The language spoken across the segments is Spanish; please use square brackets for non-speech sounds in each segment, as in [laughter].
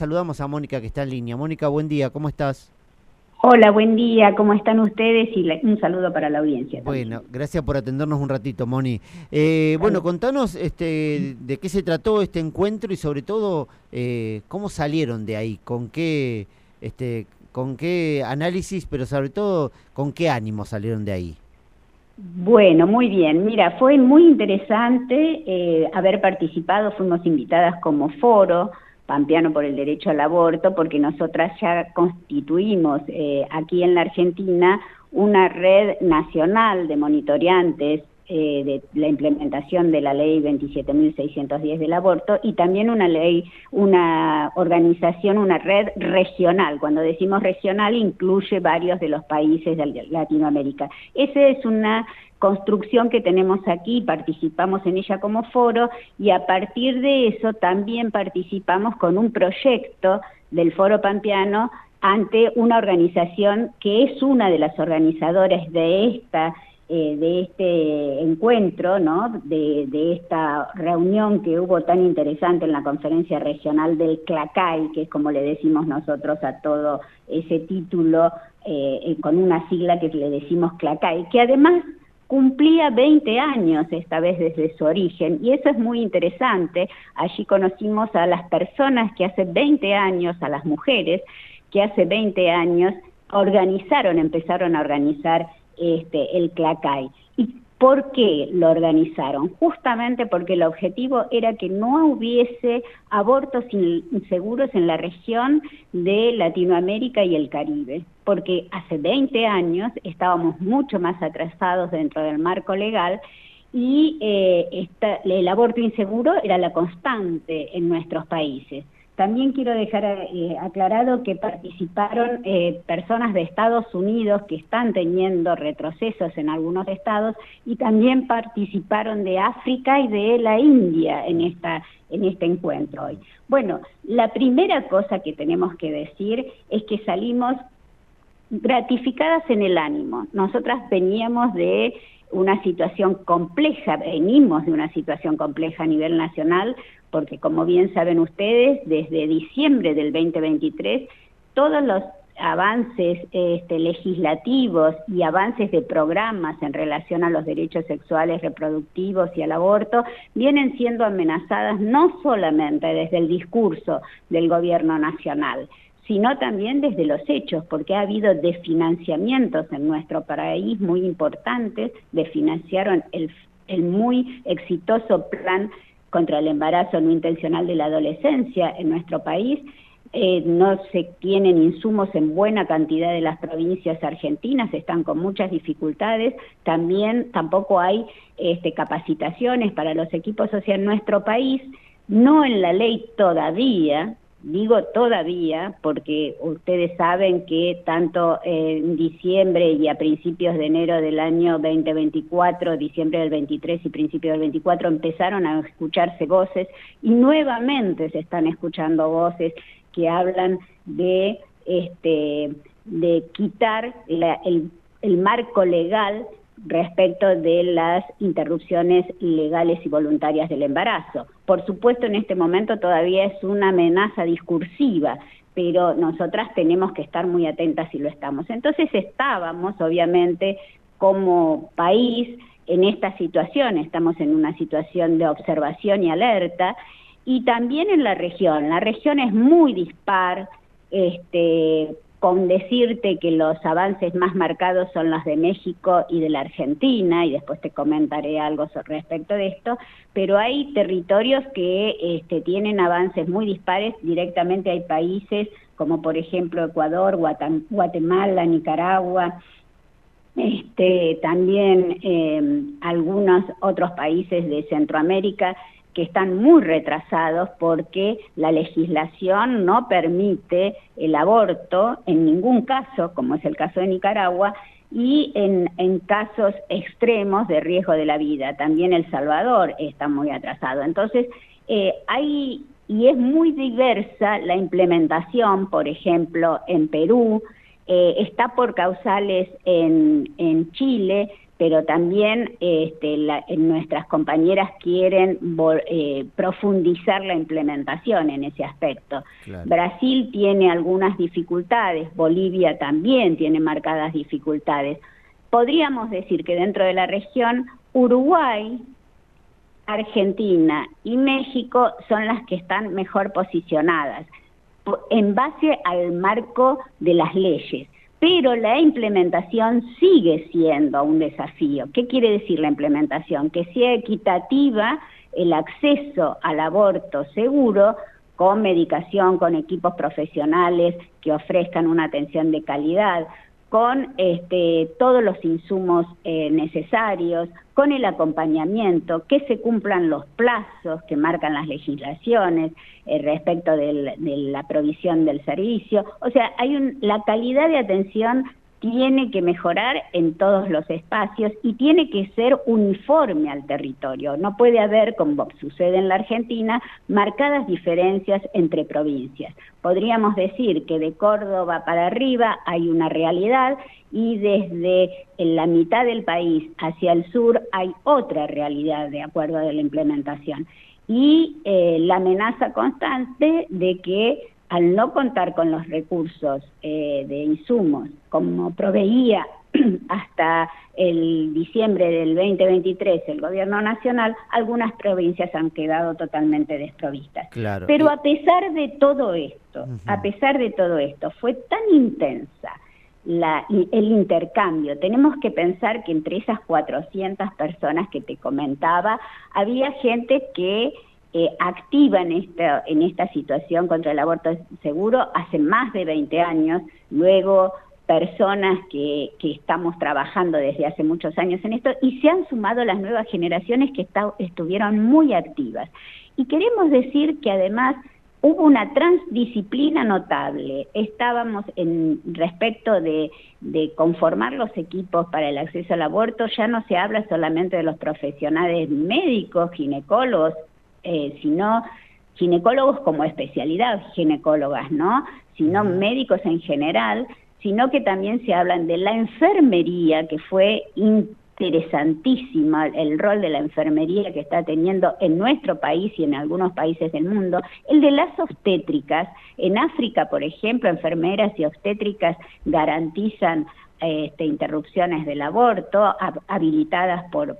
saludamos a Mónica que está en línea. Mónica, buen día, ¿cómo estás? Hola, buen día, ¿cómo están ustedes? Y un saludo para la audiencia. Bueno, gracias por atendernos un ratito, Moni. Eh, bueno, contanos este, de qué se trató este encuentro y sobre todo eh, cómo salieron de ahí, con qué, este, con qué análisis, pero sobre todo con qué ánimo salieron de ahí. Bueno, muy bien. Mira, fue muy interesante eh, haber participado, fuimos invitadas como foro Pampeano por el derecho al aborto, porque nosotras ya constituimos eh, aquí en la Argentina una red nacional de monitoreantes eh, de la implementación de la ley 27.610 del aborto y también una ley, una organización, una red regional. Cuando decimos regional incluye varios de los países de Latinoamérica. Esa es una construcción que tenemos aquí, participamos en ella como foro y a partir de eso también participamos con un proyecto del Foro Pampeano ante una organización que es una de las organizadoras de esta eh, de este encuentro, ¿no? De, esta reunión que hubo tan interesante en la conferencia regional del CLACAI, que es como le decimos nosotros a todo ese título, eh, con una sigla que le decimos CLACAI, que además cumplía 20 años esta vez desde su origen y eso es muy interesante. Allí conocimos a las personas que hace 20 años, a las mujeres que hace 20 años organizaron, empezaron a organizar este, el CLACAI. ¿Y por qué lo organizaron? Justamente porque el objetivo era que no hubiese abortos inseguros en la región de Latinoamérica y el Caribe porque hace 20 años estábamos mucho más atrasados dentro del marco legal y eh, el aborto inseguro era la constante en nuestros países. También quiero dejar eh, aclarado que participaron eh, personas de Estados Unidos que están teniendo retrocesos en algunos estados y también participaron de África y de la India en, esta, en este encuentro hoy. Bueno, la primera cosa que tenemos que decir es que salimos gratificadas en el ánimo. Nosotras veníamos de una situación compleja, venimos de una situación compleja a nivel nacional, porque como bien saben ustedes, desde diciembre del 2023, todos los avances este, legislativos y avances de programas en relación a los derechos sexuales reproductivos y al aborto vienen siendo amenazadas no solamente desde el discurso del gobierno nacional, sino también desde los hechos, porque ha habido desfinanciamientos en nuestro país muy importantes, desfinanciaron el, el muy exitoso plan contra el embarazo no intencional de la adolescencia en nuestro país, eh, no se tienen insumos en buena cantidad de las provincias argentinas, están con muchas dificultades, también tampoco hay este, capacitaciones para los equipos. Sociales en nuestro país, no en la ley todavía, Digo todavía porque ustedes saben que tanto en diciembre y a principios de enero del año 2024, diciembre del 23 y principios del 24 empezaron a escucharse voces y nuevamente se están escuchando voces que hablan de este de quitar el, el marco legal respecto de las interrupciones legales y voluntarias del embarazo. Por supuesto, en este momento todavía es una amenaza discursiva, pero nosotras tenemos que estar muy atentas si lo estamos. Entonces estábamos, obviamente, como país en esta situación, estamos en una situación de observación y alerta, y también en la región. La región es muy dispar, este, con decirte que los avances más marcados son los de México y de la Argentina, y después te comentaré algo respecto de esto, pero hay territorios que este, tienen avances muy dispares, directamente hay países como por ejemplo Ecuador, Guatemala, Nicaragua, este, también eh, algunos otros países de Centroamérica que están muy retrasados porque la legislación no permite el aborto en ningún caso, como es el caso de Nicaragua, y en, en, casos extremos de riesgo de la vida. También El Salvador está muy atrasado. Entonces, eh, hay, y es muy diversa la implementación, por ejemplo, en Perú, eh, está por causales en, en Chile, pero también este, nuestras compañeras quieren eh, profundizar la implementación en ese aspecto. Brasil tiene algunas dificultades, Bolivia también tiene marcadas dificultades. Podríamos decir que dentro de la región Uruguay, Argentina y México son las que están mejor posicionadas en base al marco de las leyes pero la implementación sigue siendo un desafío. ¿Qué quiere decir la implementación? Que sea equitativa el acceso al aborto seguro con medicación, con equipos profesionales que ofrezcan una atención de calidad, con este, todos los insumos eh, necesarios, con el acompañamiento, que se cumplan los plazos que marcan las legislaciones eh, respecto de la provisión del servicio. O sea, hay un, la calidad de atención tiene que mejorar en todos los espacios y tiene que ser uniforme al territorio. No puede haber, como sucede en la Argentina, marcadas diferencias entre provincias. Podríamos decir que de Córdoba para arriba hay una realidad y desde la mitad del país hacia el sur hay otra realidad de acuerdo a la implementación. Y eh, la amenaza constante de que al no contar con los recursos eh, de insumos como proveía [clears throat] hasta el diciembre del 2023 el gobierno nacional, algunas provincias han quedado totalmente desprovistas. Pero a pesar de todo esto, a pesar de todo esto, fue tan intensa la, el intercambio. Tenemos que pensar que entre esas 400 personas que te comentaba, había gente que eh, activa en esta, en esta situación contra el aborto seguro hace más de 20 años, luego personas que, que estamos trabajando desde hace muchos años en esto y se han sumado las nuevas generaciones que estuvieron muy activas. Y queremos decir que además hubo una transdisciplina notable. Estábamos en respecto de, de, conformar los equipos para el acceso al aborto, ya no se habla solamente de los profesionales médicos, ginecólogos, eh, sino ginecólogos como especialidad, ginecólogas, ¿no? Sino médicos en general, sino que también se hablan de la enfermería, que fue interesantísima el rol de la enfermería que está teniendo en nuestro país y en algunos países del mundo, el de las obstétricas. En África, por ejemplo, enfermeras y obstétricas garantizan este, interrupciones del aborto habilitadas por,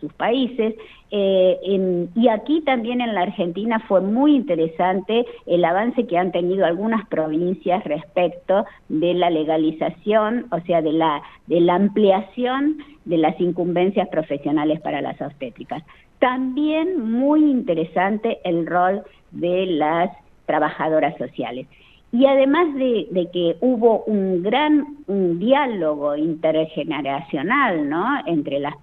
sus países. Eh, y aquí también en la Argentina fue muy interesante el avance que han tenido algunas provincias respecto de la legalización, o sea, de la, de la ampliación de las incumbencias profesionales para las obstétricas. También muy interesante el rol de las trabajadoras sociales. Y además de, que hubo un gran diálogo intergeneracional ¿no? entre las,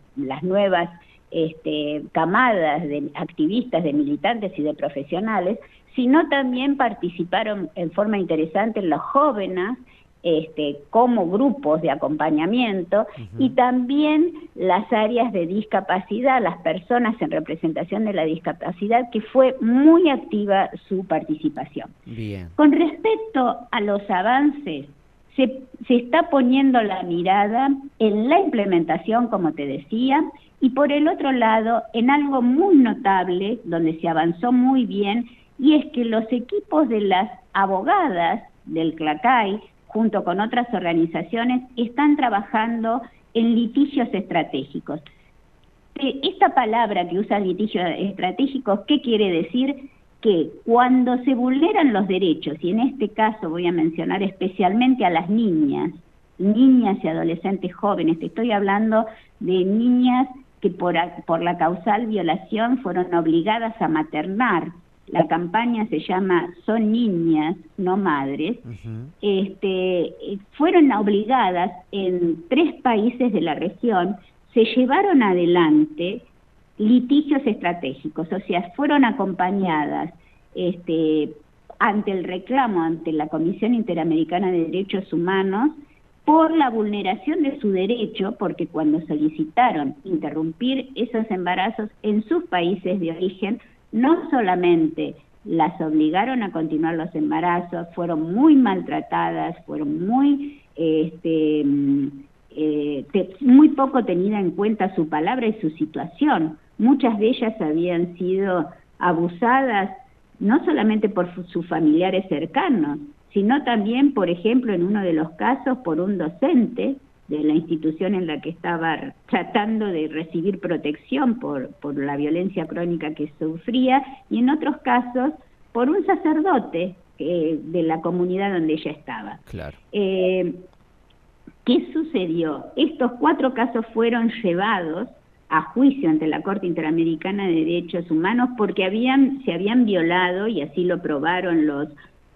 nuevas este, camadas de activistas, de militantes y de profesionales, sino también participaron en forma interesante los jóvenes este, como grupos de acompañamiento y también las áreas de discapacidad, las personas en representación de la discapacidad, que fue muy activa su participación. Con respecto a los avances, se, se está poniendo la mirada en la implementación, como te decía, y por el otro lado, en algo muy notable, donde se avanzó muy bien, y es que los equipos de las abogadas del CLACAI junto con otras organizaciones, están trabajando en litigios estratégicos. Esta palabra que usa litigios estratégicos, ¿qué quiere decir? Que cuando se vulneran los derechos, y en este caso voy a mencionar especialmente a las niñas, niñas y adolescentes jóvenes, te estoy hablando de niñas que por, por la causal violación fueron obligadas a maternar, la campaña se llama Son niñas, no madres, este, fueron obligadas en tres países de la región, se llevaron adelante litigios estratégicos, o sea, fueron acompañadas este, ante el reclamo ante la Comisión Interamericana de Derechos Humanos por la vulneración de su derecho, porque cuando solicitaron interrumpir esos embarazos en sus países de origen, no solamente las obligaron a continuar los embarazos, fueron muy maltratadas, fueron muy este, mm, eh, muy poco tenida en cuenta su palabra y su situación. Muchas de ellas habían sido abusadas no solamente por sus familiares cercanos, sino también, por ejemplo, en uno de los casos, por un docente de la institución en la que estaba tratando de recibir protección por, por la violencia crónica que sufría, y en otros casos por un sacerdote eh, de la comunidad donde ella estaba. Claro. Eh, ¿Qué sucedió? Estos cuatro casos fueron llevados a juicio ante la Corte Interamericana de Derechos Humanos porque habían, se habían violado, y así lo probaron los,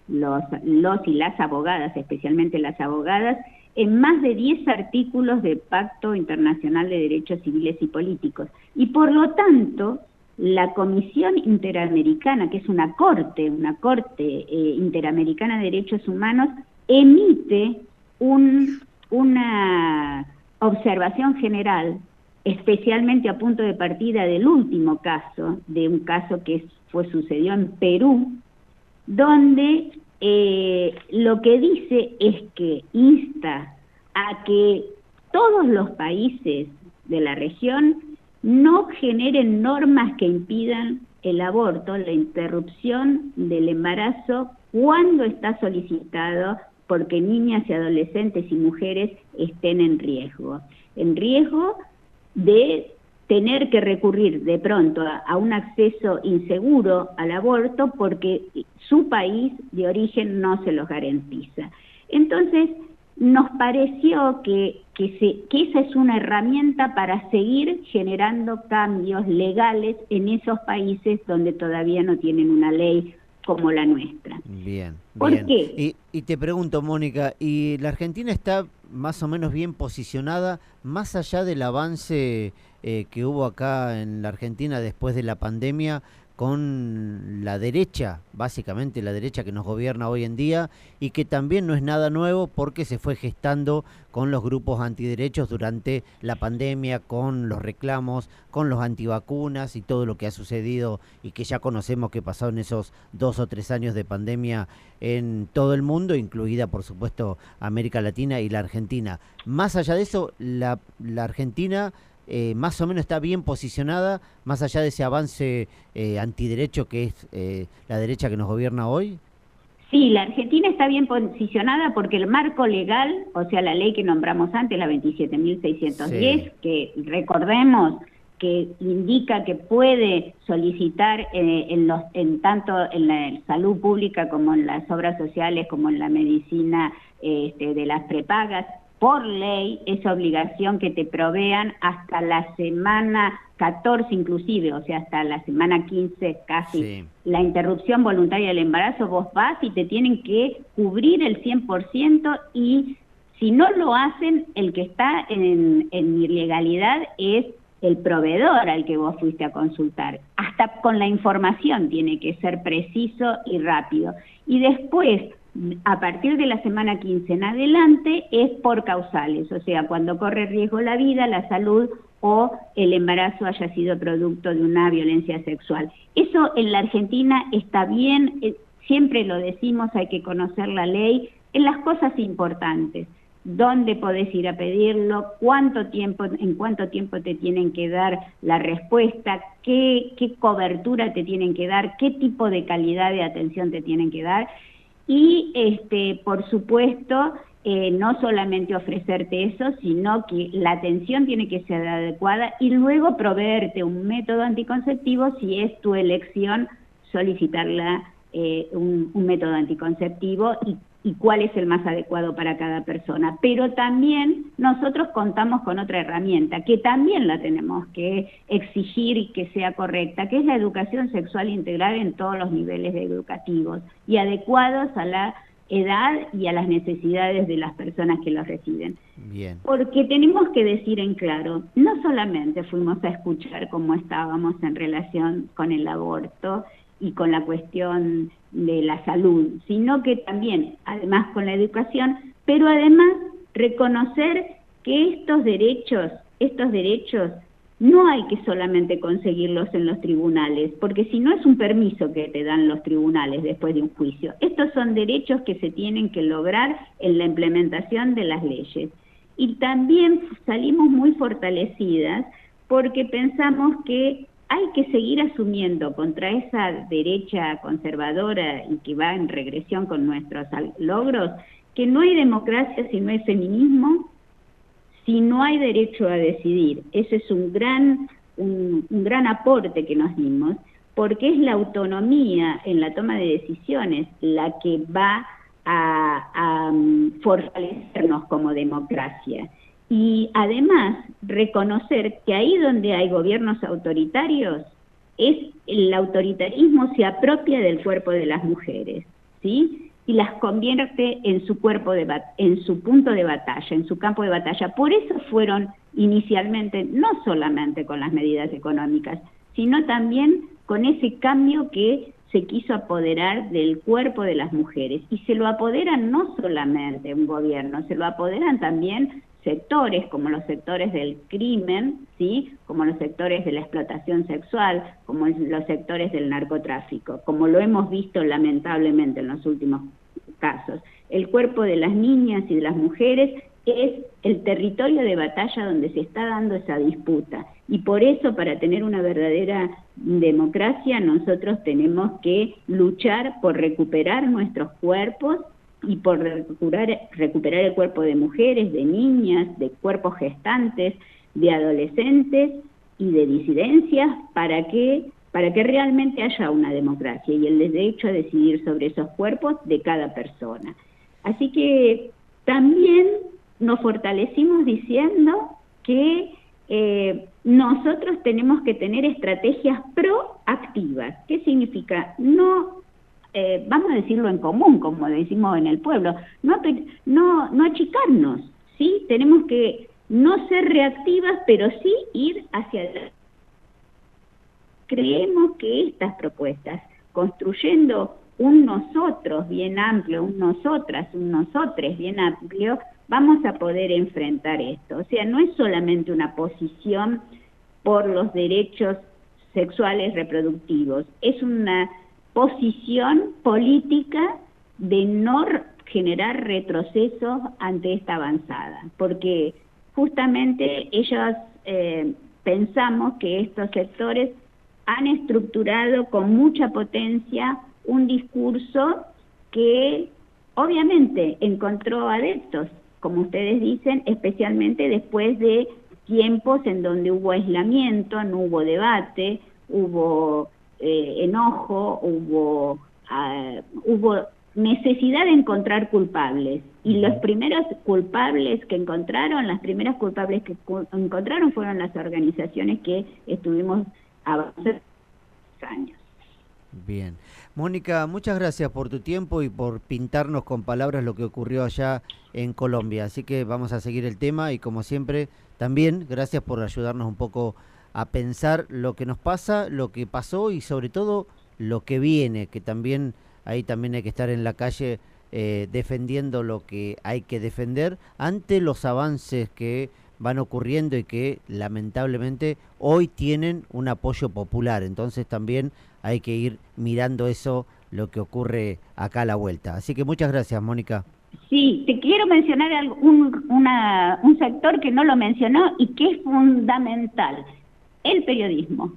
los, los y las abogadas, especialmente las abogadas, en más de 10 artículos del Pacto Internacional de Derechos Civiles y Políticos. Y por lo tanto, la Comisión Interamericana, que es una corte, una corte eh, interamericana de derechos humanos, emite un, una observación general, especialmente a punto de partida del último caso, de un caso que fue sucedió en Perú, donde eh, lo que dice es que insta a que todos los países de la región no generen normas que impidan el aborto, la interrupción del embarazo cuando está solicitado porque niñas y adolescentes y mujeres estén en riesgo. En riesgo de tener que recurrir de pronto a, un acceso inseguro al aborto porque su país de origen no se los garantiza. Entonces, nos pareció que, que, se, que esa es una herramienta para seguir generando cambios legales en esos países donde todavía no tienen una ley como la nuestra. Bien. ¿Por qué? Y, y, te pregunto, Mónica, ¿y la Argentina está más o menos bien posicionada más allá del avance eh, que hubo acá en la Argentina después de la pandemia? Con la derecha, básicamente la derecha que nos gobierna hoy en día y que también no es nada nuevo porque se fue gestando con los grupos antiderechos durante la pandemia, con los reclamos, con los antivacunas y todo lo que ha sucedido y que ya conocemos que pasó en esos dos o tres años de pandemia en todo el mundo, incluida por supuesto América Latina y la Argentina. Más allá de eso, la, la Argentina eh, más o menos está bien posicionada, más allá de ese avance eh, antiderecho que es eh, la derecha que nos gobierna hoy? Sí, la Argentina está bien posicionada porque el marco legal, o sea, la ley que nombramos antes, la 27.610, que recordemos que indica que puede solicitar en, los, en tanto en la salud pública como en las obras sociales, como en la medicina este, de las prepagas, por ley es obligación que te provean hasta la semana 14 inclusive, o sea, hasta la semana 15 casi. La interrupción voluntaria del embarazo, vos vas y te tienen que cubrir el 100% y si no lo hacen, el que está en, en ilegalidad es el proveedor al que vos fuiste a consultar. Hasta con la información tiene que ser preciso y rápido. Y después, a partir de la semana 15 en adelante es por causales, o sea, cuando corre riesgo la vida, la salud o el embarazo haya sido producto de una violencia sexual. Eso en la Argentina está bien, eh, siempre lo decimos, hay que conocer la ley en las cosas importantes. ¿Dónde podés ir a pedirlo? ¿Cuánto tiempo, en cuánto tiempo te tienen que dar la respuesta? ¿Qué, qué cobertura te tienen que dar? ¿Qué tipo de calidad de atención te tienen que dar? Y este, por supuesto eh, no solamente ofrecerte eso, sino que la atención tiene que ser adecuada y luego proveerte un método anticonceptivo si es tu elección solicitarla eh, un, un, método anticonceptivo y y cuál es el más adecuado para cada persona. Pero también nosotros contamos con otra herramienta que también la tenemos que exigir y que sea correcta, que es la educación sexual integral en todos los niveles educativos y adecuados a la edad y a las necesidades de las personas que los reciben. Bien. Porque tenemos que decir en claro, no solamente fuimos a escuchar cómo estábamos en relación con el aborto, y con la cuestión de la salud, sino que también, además con la educación, pero además reconocer que estos derechos, estos derechos no hay que solamente conseguirlos en los tribunales, porque si no es un permiso que te dan los tribunales después de un juicio. Estos son derechos que se tienen que lograr en la implementación de las leyes. y también salimos muy fortalecidas porque pensamos que hay que seguir asumiendo contra esa derecha conservadora y que va en regresión con nuestros logros, que no hay democracia si no hay feminismo, si no hay derecho a decidir. Ese es un gran, un, gran aporte que nos dimos, porque es la autonomía en la toma de decisiones la que va a, a mm, fortalecernos como democracia. Y además reconocer que ahí donde hay gobiernos autoritarios, es el autoritarismo se apropia del cuerpo de las mujeres, ¿sí? y las convierte en su cuerpo de en su punto de batalla, en su campo de batalla. Por eso fueron inicialmente no solamente con las medidas económicas, sino también con ese cambio que se quiso apoderar del cuerpo de las mujeres y se lo apoderan no solamente un gobierno, se lo apoderan también sectores como los sectores del crimen, ¿sí? como los sectores de la explotación sexual, como los sectores del narcotráfico, como lo hemos visto lamentablemente en los últimos casos. El cuerpo de las niñas y de las mujeres es el territorio de batalla donde se está dando esa disputa. Y por eso, para tener una verdadera democracia, nosotros tenemos que luchar por recuperar nuestros cuerpos y por recuperar, recuperar el cuerpo de mujeres, de niñas, de cuerpos gestantes, de adolescentes y de disidencias para que para que realmente haya una democracia y el derecho a decidir sobre esos cuerpos de cada persona. Así que también nos fortalecimos diciendo que eh, nosotros tenemos que tener estrategias proactivas. ¿Qué significa? No eh, vamos a decirlo en común, como decimos en el pueblo, no, no, no achicarnos, ¿sí? Tenemos que no ser reactivas, pero sí ir hacia adelante. Creemos que estas propuestas, construyendo un nosotros bien amplio, un nosotras, un nosotres bien amplio, vamos a poder enfrentar esto. O sea, no es solamente una posición por los derechos sexuales reproductivos, es una posición política de no generar retrocesos ante esta avanzada, porque justamente ellos eh, pensamos que estos sectores han estructurado con mucha potencia un discurso que obviamente encontró adeptos, como ustedes dicen, especialmente después de tiempos en donde hubo aislamiento, no hubo debate, hubo eh, enojo, hubo, ah, hubo necesidad de encontrar culpables. Y los primeros culpables que encontraron, las primeras culpables que encontraron fueron las organizaciones que estuvimos avanzando años. Bien. Mónica, muchas gracias por tu tiempo y por pintarnos con palabras lo que ocurrió allá en Colombia. Así que vamos a seguir el tema y como siempre, también gracias por ayudarnos un poco a pensar lo que nos pasa, lo que pasó y sobre todo lo que viene, que también ahí también hay que estar en la calle eh, defendiendo lo que hay que defender ante los avances que van ocurriendo y que lamentablemente hoy tienen un apoyo popular. Entonces también hay que ir mirando eso, lo que ocurre acá a la vuelta. Así que muchas gracias, Mónica. Sí, te quiero mencionar un, un sector que no lo mencionó y que es fundamental el periodismo.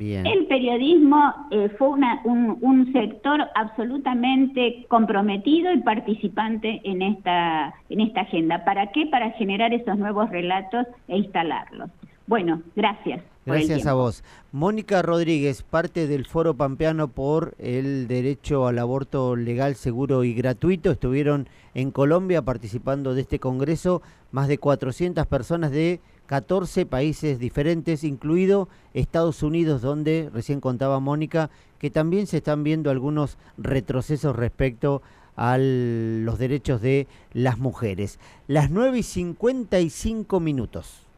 El periodismo eh, fue un, sector absolutamente comprometido y participante en esta, en esta agenda. ¿Para qué? Para generar esos nuevos relatos e instalarlos. Bueno, gracias. Gracias a vos. Mónica Rodríguez, parte del Foro Pampeano por el derecho al aborto legal, seguro y gratuito, estuvieron en Colombia participando de este congreso, más de 400 personas de 14 países diferentes, incluido Estados Unidos, donde recién contaba Mónica que también se están viendo algunos retrocesos respecto a los derechos de las mujeres. Las 9 y 55 minutos.